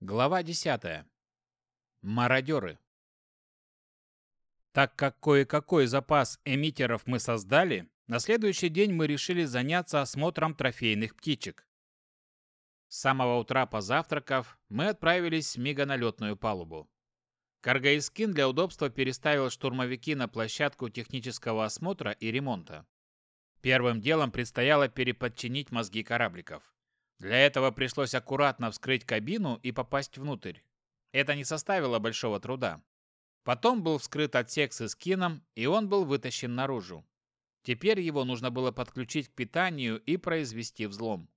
Глава 10. Мародеры. Так как кое-какой запас эмиттеров мы создали, на следующий день мы решили заняться осмотром трофейных птичек. С самого утра позавтракав, мы отправились с Мига на летную палубу. Каргаискин для удобства переставил штурмовики на площадку технического осмотра и ремонта. Первым делом предстояло переподчинить мозги корабликов. Для этого пришлось аккуратно вскрыть кабину и попасть внутрь. Это не составило большого труда. Потом был вскрыт отсек с эскином, и он был вытащен наружу. Теперь его нужно было подключить к питанию и произвести взлом.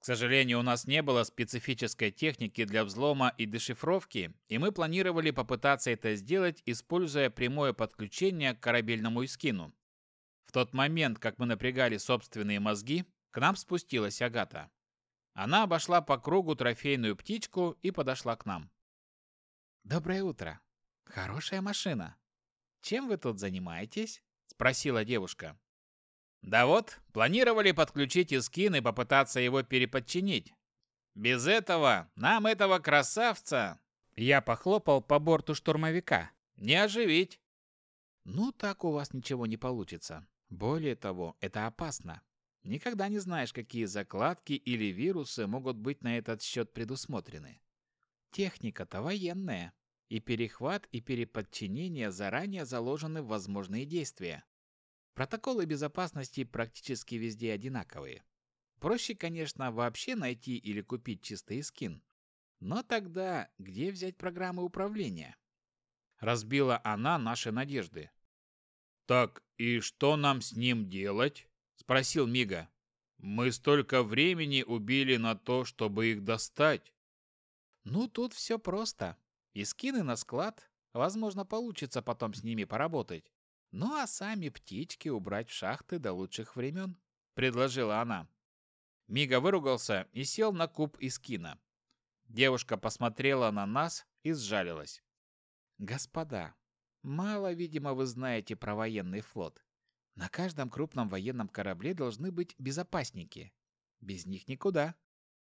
К сожалению, у нас не было специфической техники для взлома и дешифровки, и мы планировали попытаться это сделать, используя прямое подключение к корабельному эскину. В тот момент, как мы напрягали собственные мозги, к нам спустилась Агата. Она обошла по кругу трофейную птичку и подошла к нам. «Доброе утро. Хорошая машина. Чем вы тут занимаетесь?» – спросила девушка. Да вот, планировали подключить Искин и попытаться его переподчинить. Без этого нам этого красавца... Я похлопал по борту штурмовика. Не оживить. Ну, так у вас ничего не получится. Более того, это опасно. Никогда не знаешь, какие закладки или вирусы могут быть на этот счет предусмотрены. Техника-то военная, и перехват и переподчинение заранее заложены в возможные действия. Протоколы безопасности практически везде одинаковые. Проще, конечно, вообще найти или купить чистый скин. Но тогда где взять программы управления? Разбила она наши надежды. «Так и что нам с ним делать?» – спросил Мига. «Мы столько времени убили на то, чтобы их достать». «Ну, тут все просто. И скины на склад. Возможно, получится потом с ними поработать. Ну а сами птички убрать в шахты до лучших времен, предложила она. Мига выругался и сел на куб из кино. Девушка посмотрела на нас и сжалилась. Господа, мало, видимо, вы знаете про военный флот. На каждом крупном военном корабле должны быть безопасники. Без них никуда.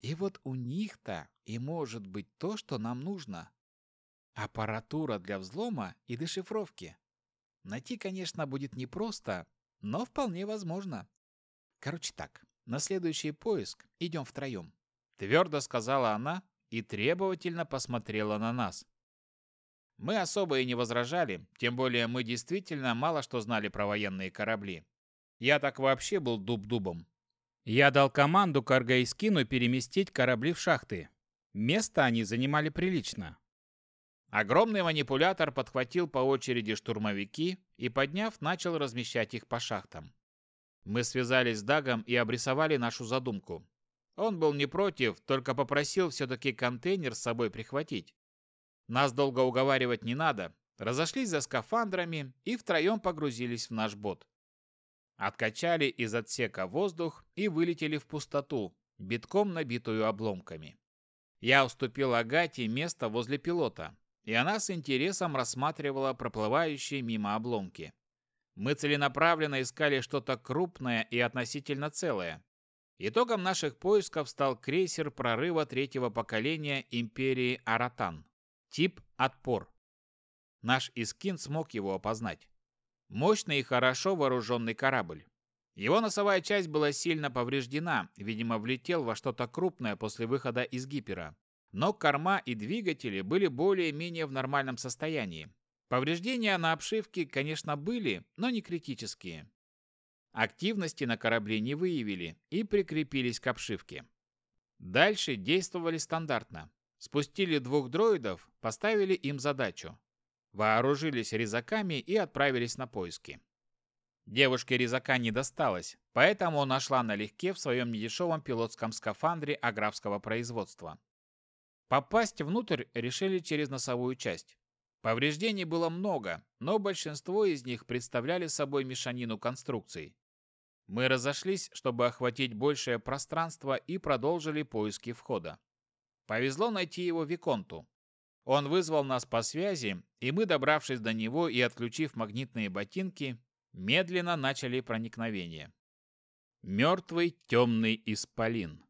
И вот у них-то и может быть то, что нам нужно. Аппаратура для взлома и дешифровки. Найти, конечно, будет непросто, но вполне возможно. Короче так, на следующий поиск идем втроем. Твердо сказала она и требовательно посмотрела на нас. Мы особо и не возражали, тем более мы действительно мало что знали про военные корабли. Я так вообще был дуб-дубом. Я дал команду Каргайскину переместить корабли в шахты. Место они занимали прилично, Огромный манипулятор подхватил по очереди штурмовики и, подняв, начал размещать их по шахтам. Мы связались с Дагом и обрисовали нашу задумку. Он был не против, только попросил все-таки контейнер с собой прихватить. Нас долго уговаривать не надо. Разошлись за скафандрами и втроем погрузились в наш бот. Откачали из отсека воздух и вылетели в пустоту, битком набитую обломками. Я уступил Агате место возле пилота, и она с интересом рассматривала проплывающие мимо обломки. Мы целенаправленно искали что-то крупное и относительно целое. Итогом наших поисков стал крейсер прорыва третьего поколения империи Аратан. Тип «Отпор». Наш Искин смог его опознать. Мощный и хорошо вооруженный корабль. Его носовая часть была сильно повреждена, видимо, влетел во что-то крупное после выхода из гипера но корма и двигатели были более-менее в нормальном состоянии. Повреждения на обшивке, конечно, были, но не критические. Активности на корабле не выявили и прикрепились к обшивке. Дальше действовали стандартно. Спустили двух дроидов, поставили им задачу. Вооружились резаками и отправились на поиски. Девушке резака не досталось, поэтому нашла налегке в своем недешевом пилотском скафандре аграфского производства. Попасть внутрь решили через носовую часть. Повреждений было много, но большинство из них представляли собой мешанину конструкций. Мы разошлись, чтобы охватить большее пространство и продолжили поиски входа. Повезло найти его Виконту. Он вызвал нас по связи, и мы, добравшись до него и отключив магнитные ботинки, медленно начали проникновение. Мертвый темный исполин.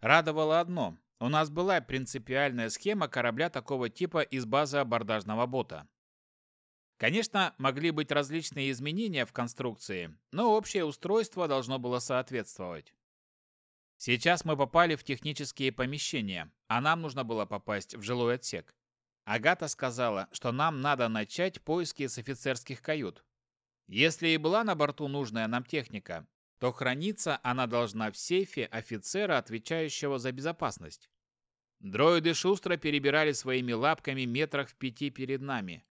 Радовало одно у нас была принципиальная схема корабля такого типа из базы абордажного бота. Конечно, могли быть различные изменения в конструкции, но общее устройство должно было соответствовать. Сейчас мы попали в технические помещения, а нам нужно было попасть в жилой отсек. Агата сказала, что нам надо начать поиски с офицерских кают. Если и была на борту нужная нам техника, то храниться она должна в сейфе офицера, отвечающего за безопасность. Дроиды шустро перебирали своими лапками метрах в пяти перед нами.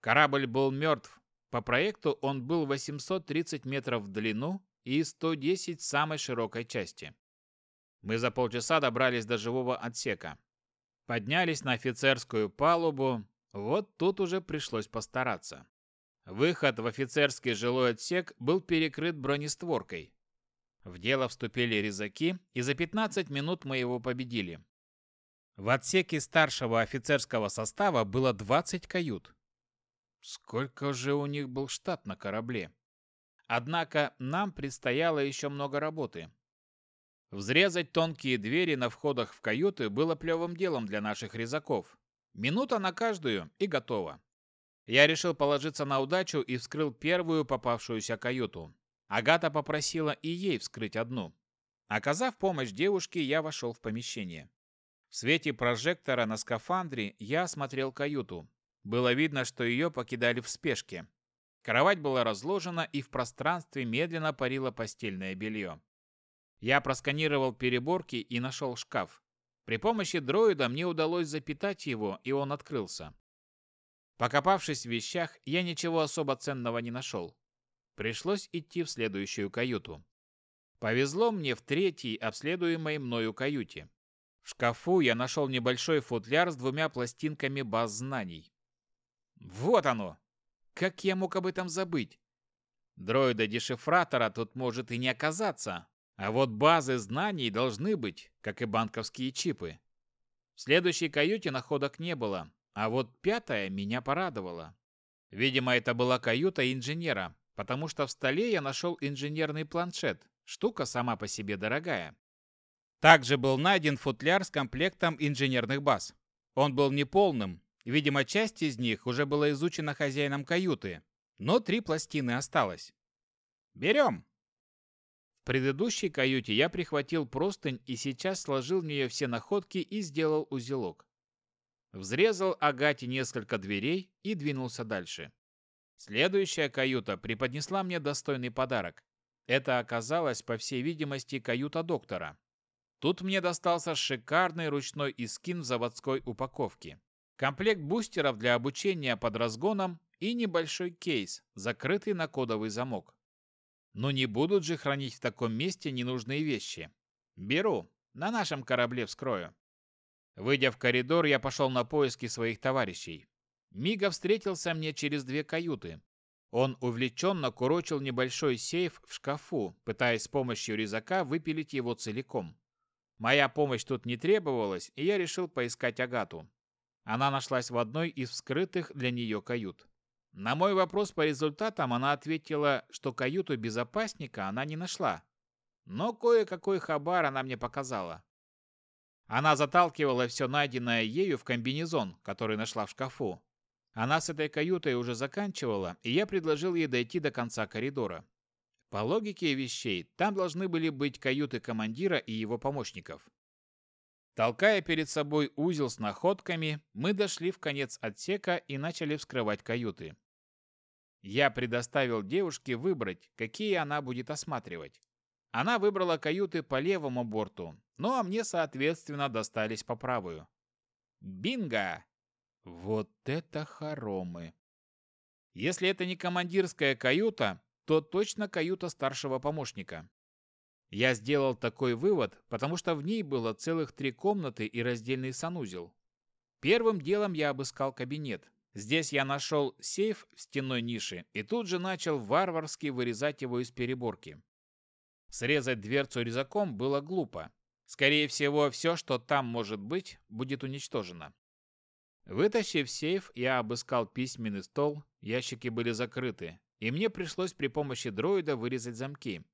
Корабль был мертв. По проекту он был 830 метров в длину и 110 в самой широкой части. Мы за полчаса добрались до живого отсека. Поднялись на офицерскую палубу. Вот тут уже пришлось постараться. Выход в офицерский жилой отсек был перекрыт бронестворкой. В дело вступили резаки, и за 15 минут мы его победили. В отсеке старшего офицерского состава было 20 кают. Сколько же у них был штат на корабле? Однако нам предстояло еще много работы. Взрезать тонкие двери на входах в каюты было плевым делом для наших резаков. Минута на каждую и готово. Я решил положиться на удачу и вскрыл первую попавшуюся каюту. Агата попросила и ей вскрыть одну. Оказав помощь девушке, я вошел в помещение. В свете прожектора на скафандре я осмотрел каюту. Было видно, что ее покидали в спешке. Кровать была разложена, и в пространстве медленно парило постельное белье. Я просканировал переборки и нашел шкаф. При помощи дроида мне удалось запитать его, и он открылся. Покопавшись в вещах, я ничего особо ценного не нашел. Пришлось идти в следующую каюту. Повезло мне в третьей, обследуемой мною каюте. В шкафу я нашел небольшой футляр с двумя пластинками баз знаний. Вот оно! Как я мог об этом забыть? Дроида-дешифратора тут может и не оказаться, а вот базы знаний должны быть, как и банковские чипы. В следующей каюте находок не было, а вот пятая меня порадовала. Видимо, это была каюта инженера, потому что в столе я нашел инженерный планшет, штука сама по себе дорогая. Также был найден футляр с комплектом инженерных баз. Он был неполным, Видимо, часть из них уже была изучена хозяином каюты, но три пластины осталось. «Берем!» В предыдущей каюте я прихватил простынь и сейчас сложил в нее все находки и сделал узелок. Взрезал Агате несколько дверей и двинулся дальше. Следующая каюта преподнесла мне достойный подарок. Это оказалась, по всей видимости, каюта доктора. Тут мне достался шикарный ручной искин в заводской упаковке комплект бустеров для обучения под разгоном и небольшой кейс, закрытый на кодовый замок. Но не будут же хранить в таком месте ненужные вещи. Беру, на нашем корабле вскрою. Выйдя в коридор, я пошел на поиски своих товарищей. Мига встретился мне через две каюты. Он увлеченно курочил небольшой сейф в шкафу, пытаясь с помощью резака выпилить его целиком. Моя помощь тут не требовалась, и я решил поискать Агату. Она нашлась в одной из вскрытых для нее кают. На мой вопрос по результатам она ответила, что каюту безопасника она не нашла. Но кое-какой хабар она мне показала. Она заталкивала все найденное ею в комбинезон, который нашла в шкафу. Она с этой каютой уже заканчивала, и я предложил ей дойти до конца коридора. По логике вещей, там должны были быть каюты командира и его помощников. Толкая перед собой узел с находками, мы дошли в конец отсека и начали вскрывать каюты. Я предоставил девушке выбрать, какие она будет осматривать. Она выбрала каюты по левому борту, ну а мне, соответственно, достались по правую. Бинго! Вот это хоромы! Если это не командирская каюта, то точно каюта старшего помощника. Я сделал такой вывод, потому что в ней было целых три комнаты и раздельный санузел. Первым делом я обыскал кабинет. Здесь я нашел сейф в стенной нише и тут же начал варварски вырезать его из переборки. Срезать дверцу резаком было глупо. Скорее всего, все, что там может быть, будет уничтожено. Вытащив сейф, я обыскал письменный стол, ящики были закрыты, и мне пришлось при помощи дроида вырезать замки.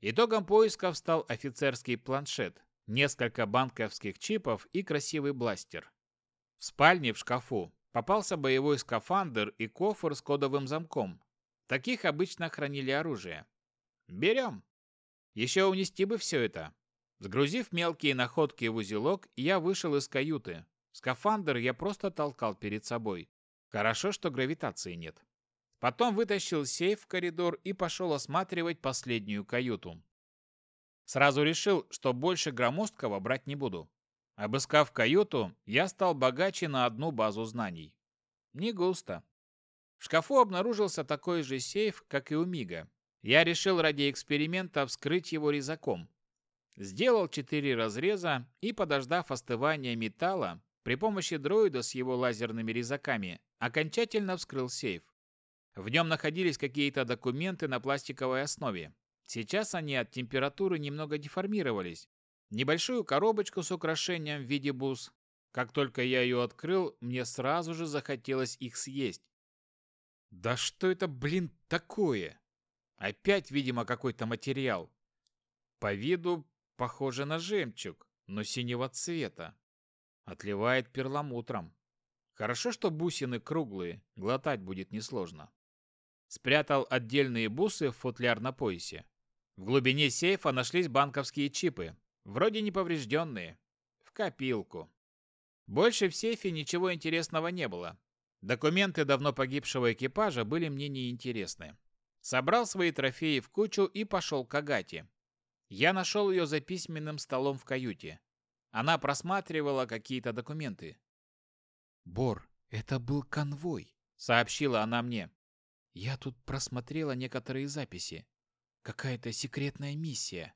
Итогом поисков стал офицерский планшет. несколько банковских чипов и красивый бластер. В спальне в шкафу попался боевой скафандр и кофр с кодовым замком. Таких обычно хранили оружие. Берем. Еще унести бы все это. Сгрузив мелкие находки в узелок, я вышел из каюты. Скафандр я просто толкал перед собой. Хорошо, что гравитации нет. Потом вытащил сейф в коридор и пошел осматривать последнюю каюту. Сразу решил, что больше громоздкого брать не буду. Обыскав каюту, я стал богаче на одну базу знаний. Не густо. В шкафу обнаружился такой же сейф, как и у Мига. Я решил ради эксперимента вскрыть его резаком. Сделал четыре разреза и, подождав остывания металла, при помощи дроида с его лазерными резаками, окончательно вскрыл сейф. В нем находились какие-то документы на пластиковой основе. Сейчас они от температуры немного деформировались, небольшую коробочку с украшением в виде бус. Как только я ее открыл, мне сразу же захотелось их съесть. Да что это, блин, такое? Опять, видимо, какой-то материал. По виду похоже на жемчуг, но синего цвета. Отливает перламутром. Хорошо, что бусины круглые, глотать будет несложно. Спрятал отдельные бусы в футляр на поясе. В глубине сейфа нашлись банковские чипы, Вроде не поврежденные. В копилку. Больше в сейфе ничего интересного не было. Документы давно погибшего экипажа были мне неинтересны. Собрал свои трофеи в кучу и пошел к Агате. Я нашел ее за письменным столом в каюте. Она просматривала какие-то документы. «Бор, это был конвой», — сообщила она мне. «Я тут просмотрела некоторые записи. Какая-то секретная миссия.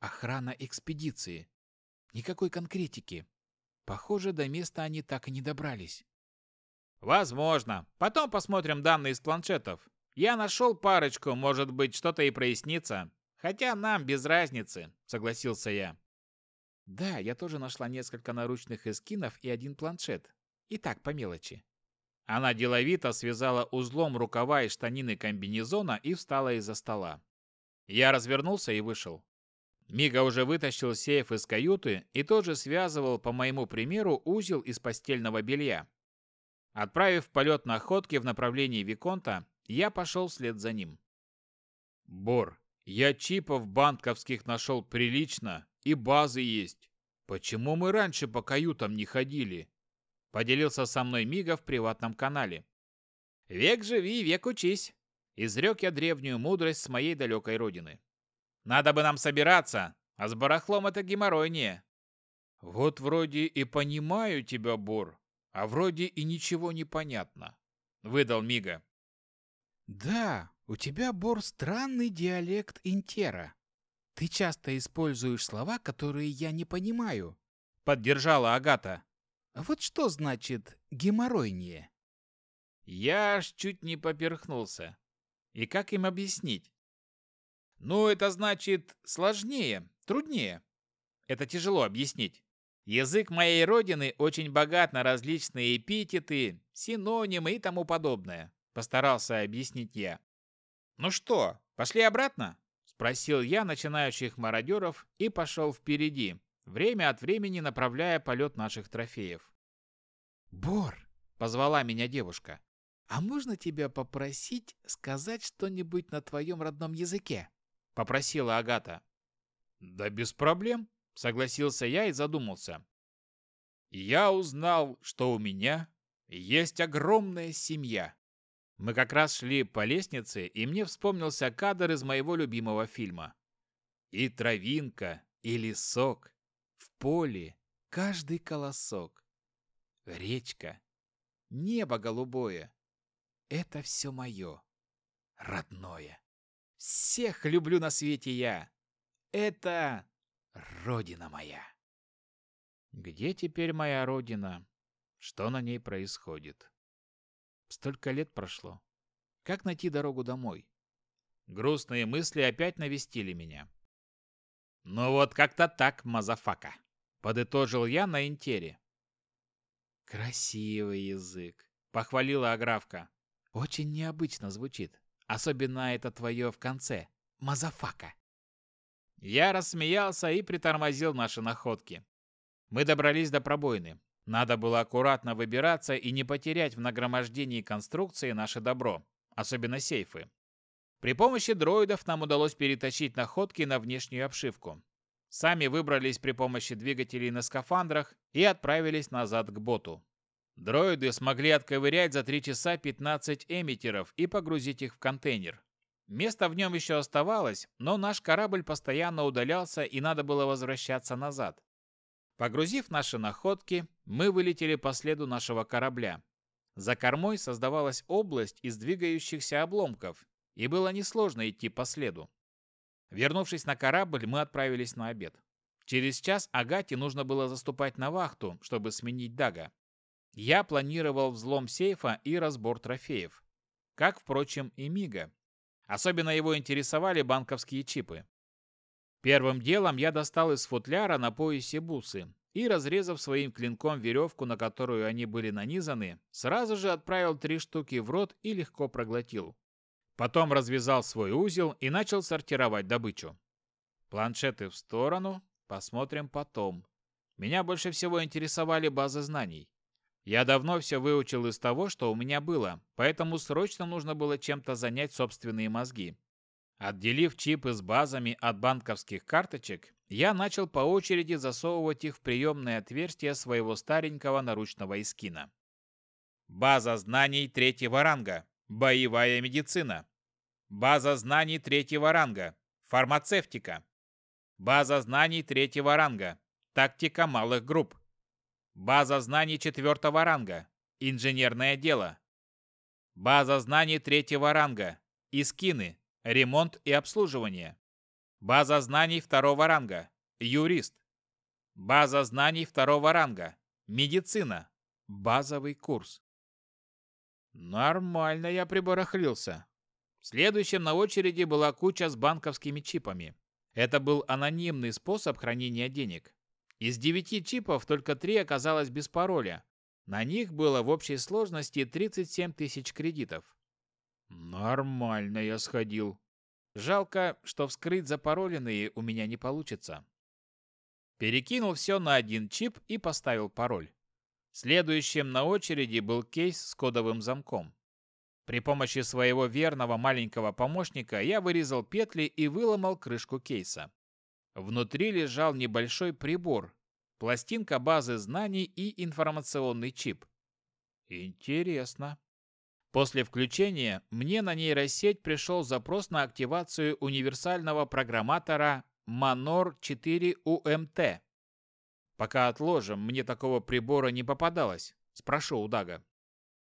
Охрана экспедиции. Никакой конкретики. Похоже, до места они так и не добрались. Возможно. Потом посмотрим данные из планшетов. Я нашел парочку, может быть, что-то и прояснится. Хотя нам без разницы, согласился я. Да, я тоже нашла несколько наручных эскинов и один планшет. И так, по мелочи. Она деловито связала узлом рукава и штанины комбинезона и встала из-за стола. Я развернулся и вышел. Мига уже вытащил сейф из каюты и тоже связывал, по моему примеру, узел из постельного белья. Отправив полет находки в направлении Виконта, я пошел вслед за ним. «Бор, я чипов банковских нашел прилично, и базы есть. Почему мы раньше по каютам не ходили?» Поделился со мной Мига в приватном канале. «Век живи, век учись!» Изрек я древнюю мудрость с моей далекой родины. Надо бы нам собираться, а с барахлом это геморройнее. Вот вроде и понимаю тебя, Бор, а вроде и ничего не понятно, выдал Мига. Да, у тебя, Бор, странный диалект интера. Ты часто используешь слова, которые я не понимаю, поддержала Агата. Вот что значит геморройнее? Я аж чуть не поперхнулся. И как им объяснить? Ну, это значит сложнее, труднее. Это тяжело объяснить. Язык моей родины очень богат на различные эпитеты, синонимы и тому подобное, постарался объяснить я. Ну что, пошли обратно? спросил я начинающих мародеров и пошел впереди, время от времени направляя полет наших трофеев. Бор, позвала меня девушка. А можно тебя попросить сказать что-нибудь на твоем родном языке? Попросила Агата. Да без проблем, согласился я и задумался. Я узнал, что у меня есть огромная семья. Мы как раз шли по лестнице, и мне вспомнился кадр из моего любимого фильма. И травинка, и лесок, в поле каждый колосок. Речка, небо голубое — это все мое, родное. Всех люблю на свете я. Это родина моя. Где теперь моя родина? Что на ней происходит? Столько лет прошло. Как найти дорогу домой? Грустные мысли опять навестили меня. Ну вот как-то так, motherfucker, подытожил я на интере. Красивый язык, похвалила Аграфка. Очень необычно звучит. Особенно это твое в конце. Motherfucker. Я рассмеялся и притормозил наши находки. Мы добрались до пробоины. Надо было аккуратно выбираться и не потерять в нагромождении конструкции наше добро, особенно сейфы. При помощи дроидов нам удалось перетащить находки на внешнюю обшивку. Сами выбрались при помощи двигателей на скафандрах и отправились назад к боту. Дроиды смогли отковырять за 3 часа 15 эмиттеров и погрузить их в контейнер. Место в нем еще оставалось, но наш корабль постоянно удалялся и надо было возвращаться назад. Погрузив наши находки, мы вылетели по следу нашего корабля. За кормой создавалась область из двигающихся обломков, и было несложно идти по следу. Вернувшись на корабль, мы отправились на обед. Через час Агате нужно было заступать на вахту, чтобы сменить Дага. Я планировал взлом сейфа и разбор трофеев. Как, впрочем, и Мига. Особенно его интересовали банковские чипы. Первым делом я достал из футляра на поясе бусы и, разрезав своим клинком веревку, на которую они были нанизаны, сразу же отправил три штуки в рот и легко проглотил. Потом развязал свой узел и начал сортировать добычу. Планшеты в сторону, посмотрим потом. Меня больше всего интересовали базы знаний. Я давно все выучил из того, что у меня было, поэтому срочно нужно было чем-то занять собственные мозги. Отделив чипы с базами от банковских карточек, я начал по очереди засовывать их в приемное отверстие своего старенького наручного эскина. База знаний третьего ранга. Боевая медицина. База знаний третьего ранга. Фармацевтика. База знаний третьего ранга. Тактика малых групп. База знаний четвертого ранга. Инженерное дело. База знаний третьего ранга. Искины. Ремонт и обслуживание. База знаний второго ранга. Юрист. База знаний второго ранга. Медицина. Базовый курс. Нормально я прибарахлился. Следующим на очереди была куча с банковскими чипами. Это был анонимный способ хранения денег. Из девяти чипов только три оказалось без пароля. На них было в общей сложности 37 тысяч кредитов. Нормально я сходил. Жалко, что вскрыть запароленные у меня не получится. Перекинул все на один чип и поставил пароль. Следующим на очереди был кейс с кодовым замком. При помощи своего верного маленького помощника я вырезал петли и выломал крышку кейса. Внутри лежал небольшой прибор, пластинка базы знаний и информационный чип. Интересно. После включения мне на нейросеть пришел запрос на активацию универсального программатора Manor 4 UMT. Пока отложим, мне такого прибора не попадалось. Спрошу у Дага.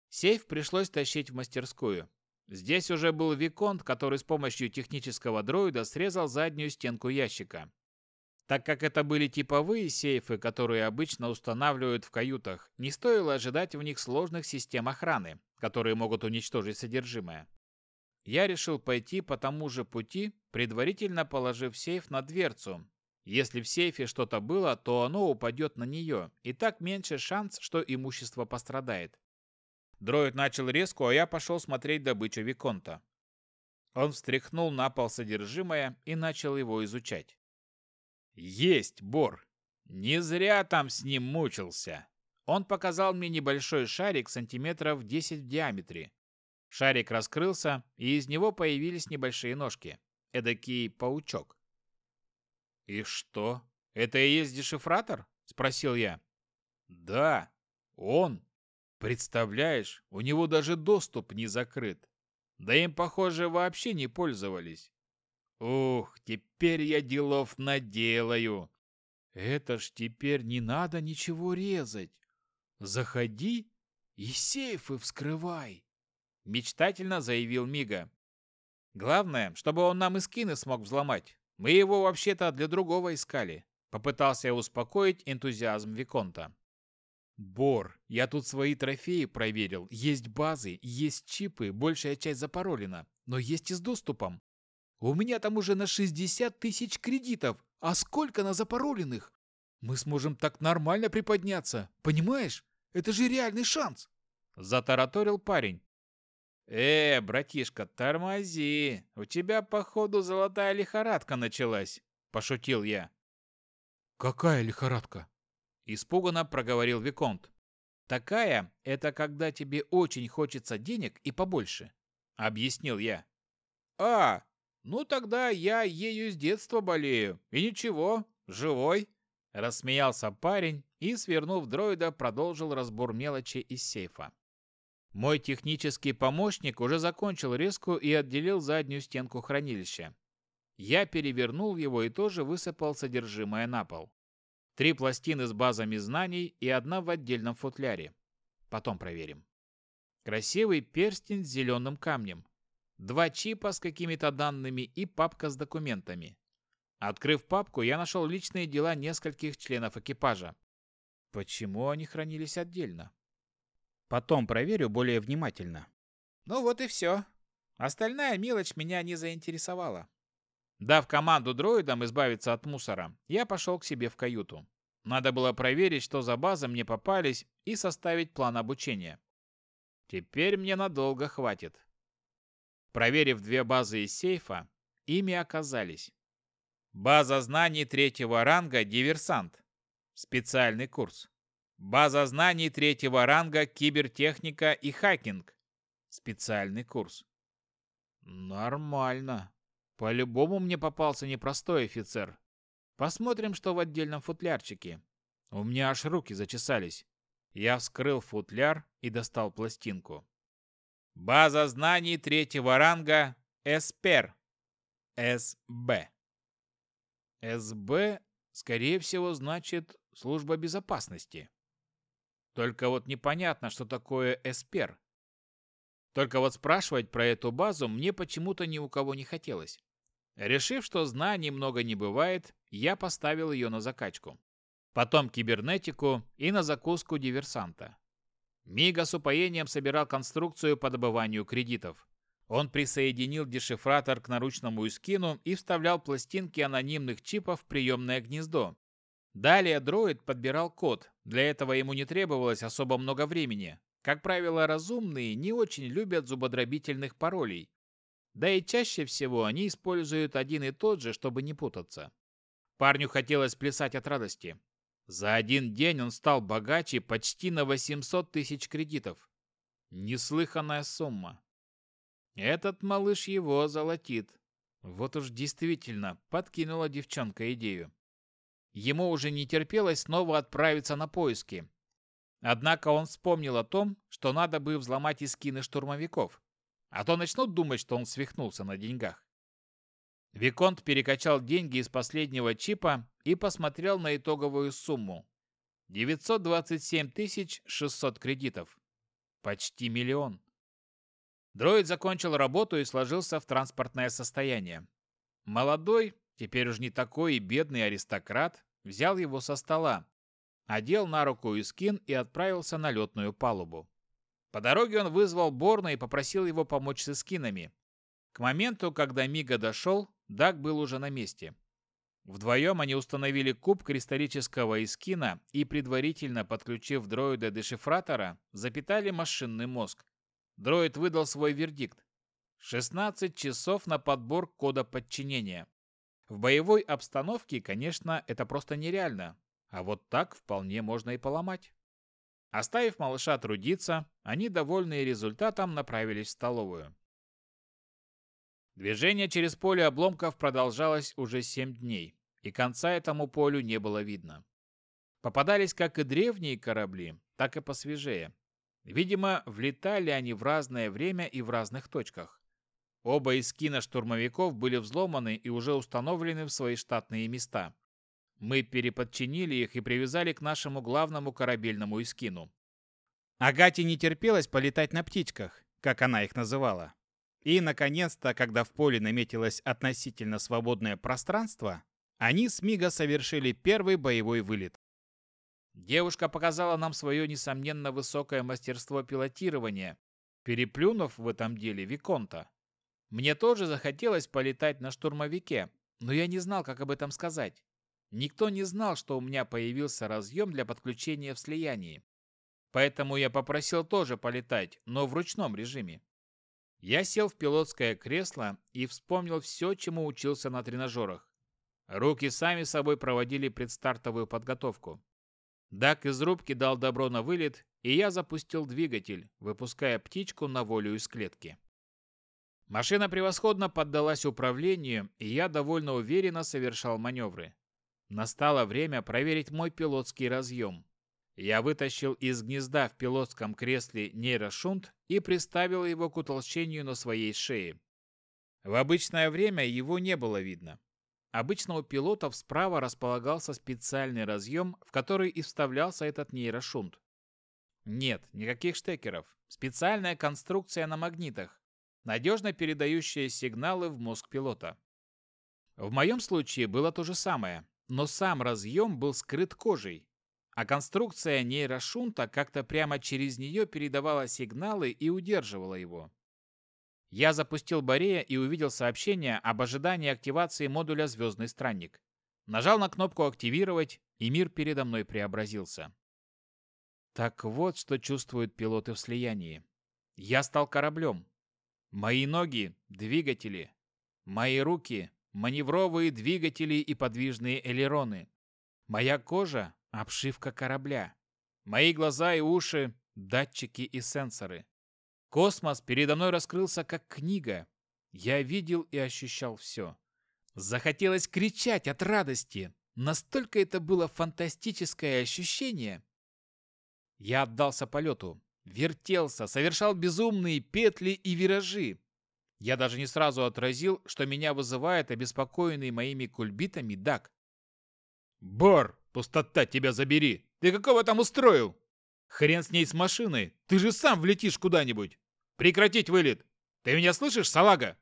Сейф пришлось тащить в мастерскую. Здесь уже был Виконт, который с помощью технического дроида срезал заднюю стенку ящика. Так как это были типовые сейфы, которые обычно устанавливают в каютах, не стоило ожидать в них сложных систем охраны, которые могут уничтожить содержимое. Я решил пойти по тому же пути, предварительно положив сейф на дверцу. Если в сейфе что-то было, то оно упадет на нее, и так меньше шанс, что имущество пострадает. Дроид начал резку, а я пошел смотреть добычу Виконта. Он встряхнул на пол содержимое и начал его изучать. Есть, Бор! Не зря там с ним мучился. Он показал мне небольшой шарик сантиметров 10 в диаметре. Шарик раскрылся, и из него появились небольшие ножки. Эдакий паучок. «И что? Это и есть дешифратор?» – спросил я. «Да, он», Представляешь, у него даже доступ не закрыт. Да им, похоже, вообще не пользовались. Ух, теперь я делов наделаю. Это ж теперь не надо ничего резать. Заходи и сейфы вскрывай. Мечтательно заявил Мига. Главное, чтобы он нам и скины смог взломать. Мы его вообще-то для другого искали. Попытался успокоить энтузиазм Виконта. Бор, я тут свои трофеи проверил. Есть базы, есть чипы, большая часть запаролена, но есть и с доступом. У меня там уже на 60 тысяч кредитов, а сколько на запароленных? Мы сможем так нормально приподняться, понимаешь? Это же реальный шанс!» Затараторил парень. «Э, братишка, тормози. У тебя, походу, золотая лихорадка началась. – пошутил я. «Какая лихорадка?» – испуганно проговорил Виконт. «Такая – это когда тебе очень хочется денег и побольше», – объяснил я. «А, ну тогда я ею с детства болею. И ничего, живой», – рассмеялся парень и, свернув дроида, продолжил разбор мелочи из сейфа. Мой технический помощник уже закончил резку и отделил заднюю стенку хранилища. Я перевернул его и тоже высыпал содержимое на пол. Три пластины с базами знаний и одна в отдельном футляре. Потом проверим. Красивый перстень с зеленым камнем. Два чипа с какими-то данными и папка с документами. Открыв папку, я нашел личные дела нескольких членов экипажа. Почему они хранились отдельно? Потом проверю более внимательно. Ну вот и все. Остальная мелочь меня не заинтересовала. Дав команду дроидам избавиться от мусора, я пошел к себе в каюту. Надо было проверить, что за базы мне попались, и составить план обучения. Теперь мне надолго хватит. Проверив две базы из сейфа, ими оказались. База знаний третьего ранга «Диверсант». Специальный курс. База знаний третьего ранга «Кибертехника и хакинг». Специальный курс. Нормально. По-любому мне попался непростой офицер. Посмотрим, что в отдельном футлярчике. У меня аж руки зачесались. Я вскрыл футляр и достал пластинку. База знаний третьего ранга СПЕР. СБ. СБ, скорее всего, значит служба безопасности. Только вот непонятно, что такое СПЕР. Только вот спрашивать про эту базу мне почему-то ни у кого не хотелось. Решив, что знаний много не бывает, я поставил ее на закачку. Потом кибернетику и на закуску диверсанта. Мига с упоением собирал конструкцию по добыванию кредитов. Он присоединил дешифратор к наручному искину и вставлял пластинки анонимных чипов в приемное гнездо. Далее дроид подбирал код, для этого ему не требовалось особо много времени. Как правило, разумные не очень любят зубодробительных паролей, да и чаще всего они используют один и тот же, чтобы не путаться. Парню хотелось плясать от радости. За один день он стал богаче почти на 800 тысяч кредитов. Неслыханная сумма. Этот малыш его золотит. Вот уж действительно подкинула девчонка идею. Ему уже не терпелось снова отправиться на поиски. Однако он вспомнил о том, что надо бы взломать искины штурмовиков. А то начнут думать, что он свихнулся на деньгах. Виконт перекачал деньги из последнего чипа и посмотрел на итоговую сумму. 927 600 кредитов. Почти миллион. Дроид закончил работу и сложился в транспортное состояние. Молодой, теперь уж не такой и бедный аристократ, взял его со стола, одел на руку Искин и отправился на летную палубу. По дороге он вызвал Борна и попросил его помочь с эскинами. К моменту, когда Мига дошел, Даг был уже на месте. Вдвоем они установили куб кристаллического эскина и, предварительно подключив дроида дешифратора, запитали машинный мозг. Дроид выдал свой вердикт. 16 часов на подбор кода подчинения. В боевой обстановке, конечно, это просто нереально, а вот так вполне можно и поломать. Оставив малыша трудиться, они, довольные результатом, направились в столовую. Движение через поле обломков продолжалось уже семь дней, и конца этому полю не было видно. Попадались как и древние корабли, так и посвежее. Видимо, влетали они в разное время и в разных точках. Оба эскина штурмовиков были взломаны и уже установлены в свои штатные места. Мы переподчинили их и привязали к нашему главному корабельному эскину. Агате не терпелось полетать на птичках, как она их называла. И, наконец-то, когда в поле наметилось относительно свободное пространство, они с Мига совершили первый боевой вылет. Девушка показала нам свое несомненно высокое мастерство пилотирования, переплюнув в этом деле Виконта. Мне тоже захотелось полетать на штурмовике, но я не знал, как об этом сказать. Никто не знал, что у меня появился разъем для подключения в слиянии. Поэтому я попросил тоже полетать, но в ручном режиме. Я сел в пилотское кресло и вспомнил все, чему учился на тренажерах. Руки сами собой проводили предстартовую подготовку. Дак из рубки дал добро на вылет, и я запустил двигатель, выпуская птичку на волю из клетки. Машина превосходно поддалась управлению, и я довольно уверенно совершал маневры. Настало время проверить мой пилотский разъем. Я вытащил из гнезда в пилотском кресле нейрошунт и приставил его к утолщению на своей шее. В обычное время его не было видно. Обычно у пилотов справа располагался специальный разъем, в который и вставлялся этот нейрошунт. Нет, никаких штекеров. Специальная конструкция на магнитах, надежно передающая сигналы в мозг пилота. В моем случае было то же самое, но сам разъем был скрыт кожей, а конструкция нейрошунта как-то прямо через нее передавала сигналы и удерживала его. Я запустил Борея и увидел сообщение об ожидании активации модуля «Звездный странник». Нажал на кнопку «Активировать», и мир передо мной преобразился. Так вот, что чувствуют пилоты в слиянии. Я стал кораблем. Мои ноги — двигатели. Мои руки — маневровые двигатели и подвижные элероны. Моя кожа — обшивка корабля. Мои глаза и уши — датчики и сенсоры. Космос передо мной раскрылся как книга. Я видел и ощущал все. Захотелось кричать от радости. Настолько это было фантастическое ощущение. Я отдался полету, вертелся, совершал безумные петли и виражи. Я даже не сразу отразил, что меня вызывает обеспокоенный моими кульбитами Дак. «Бар, пустота тебя забери! Ты какого там устроил?» Хрен с ней с машиной. Ты же сам влетишь куда-нибудь. Прекратить вылет. Ты меня слышишь, салага?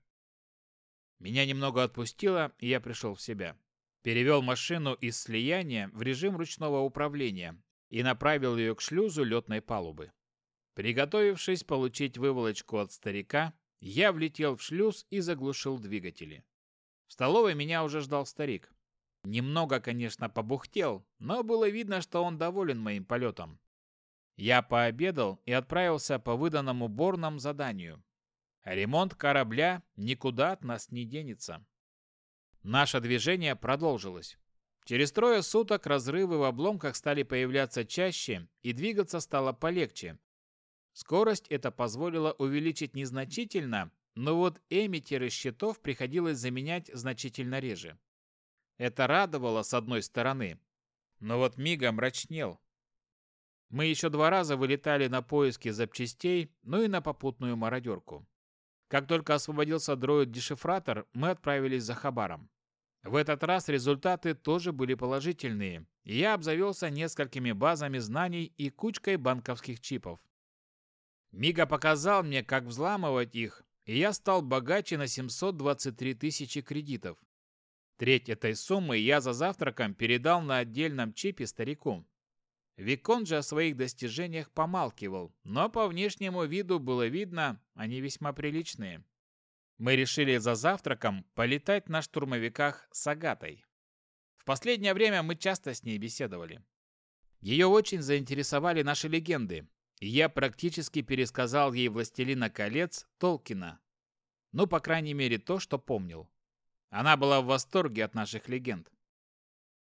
Меня немного отпустило, и я пришел в себя. Перевел машину из слияния в режим ручного управления и направил ее к шлюзу летной палубы. Приготовившись получить выволочку от старика, я влетел в шлюз и заглушил двигатели. В столовой меня уже ждал старик. Немного, конечно, побухтел, но было видно, что он доволен моим полетом. Я пообедал и отправился по выданному Борном заданию. Ремонт корабля никуда от нас не денется. Наше движение продолжилось. Через трое суток разрывы в обломках стали появляться чаще, и двигаться стало полегче. Скорость это позволило увеличить незначительно, но вот эмиттеры щитов приходилось заменять значительно реже. Это радовало с одной стороны, но вот Мига мрачнел, мы еще два раза вылетали на поиски запчастей, ну и на попутную мародерку. Как только освободился дроид-дешифратор, мы отправились за Хабаром. В этот раз результаты тоже были положительные, я обзавелся несколькими базами знаний и кучкой банковских чипов. Мига показал мне, как взламывать их, и я стал богаче на 723 тысячи кредитов. Треть этой суммы я за завтраком передал на отдельном чипе старику. Викон же о своих достижениях помалкивал, но по внешнему виду было видно, они весьма приличные. Мы решили за завтраком полетать на штурмовиках с Агатой. В последнее время мы часто с ней беседовали. Ее очень заинтересовали наши легенды, и я практически пересказал ей «Властелина колец» Толкина. Ну, по крайней мере, то, что помнил. Она была в восторге от наших легенд.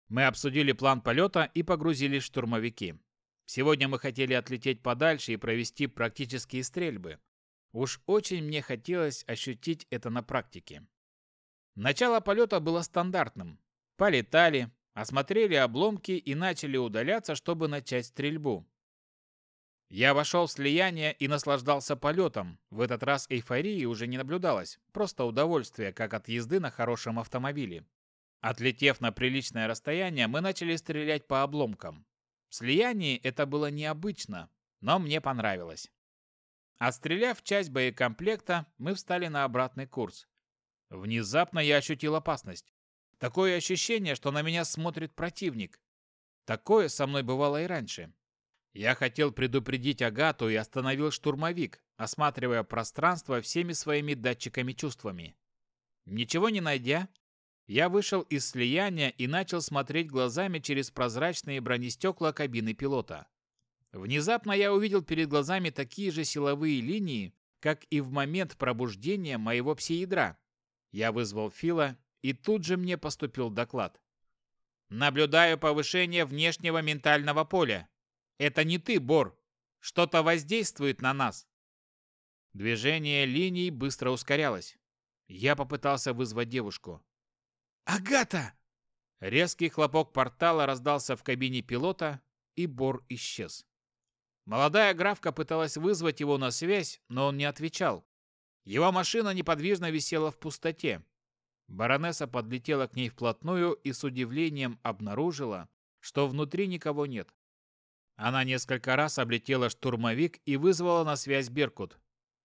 Мы обсудили план полета и погрузились в штурмовики. Сегодня мы хотели отлететь подальше и провести практические стрельбы. Уж очень мне хотелось ощутить это на практике. Начало полета было стандартным. Полетали, осмотрели обломки и начали удаляться, чтобы начать стрельбу. Я вошел в слияние и наслаждался полетом. В этот раз эйфории уже не наблюдалось, просто удовольствие, как от езды на хорошем автомобиле. Отлетев на приличное расстояние, мы начали стрелять по обломкам. В слиянии это было необычно, но мне понравилось. Отстреляв часть боекомплекта, мы встали на обратный курс. Внезапно я ощутил опасность. Такое ощущение, что на меня смотрит противник. Такое со мной бывало и раньше. Я хотел предупредить Агату и остановил штурмовик, осматривая пространство всеми своими датчиками-чувствами. Ничего не найдя, я вышел из слияния и начал смотреть глазами через прозрачные бронестекла кабины пилота. Внезапно я увидел перед глазами такие же силовые линии, как и в момент пробуждения моего псиядра. Я вызвал Фила, и тут же мне поступил доклад. Наблюдаю повышение внешнего ментального поля. Это не ты, Бор. Что-то воздействует на нас. Движение линий быстро ускорялось. Я попытался вызвать девушку. «Агата!» Резкий хлопок портала раздался в кабине пилота, и Бор исчез. Молодая графка пыталась вызвать его на связь, но он не отвечал. Его машина неподвижно висела в пустоте. Баронесса подлетела к ней вплотную и с удивлением обнаружила, что внутри никого нет. Она несколько раз облетела штурмовик и вызвала на связь Беркут.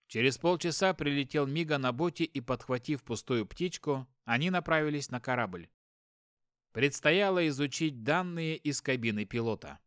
Через полчаса прилетел Мига на боте и, подхватив пустую птичку, они направились на корабль. Предстояло изучить данные из кабины пилота.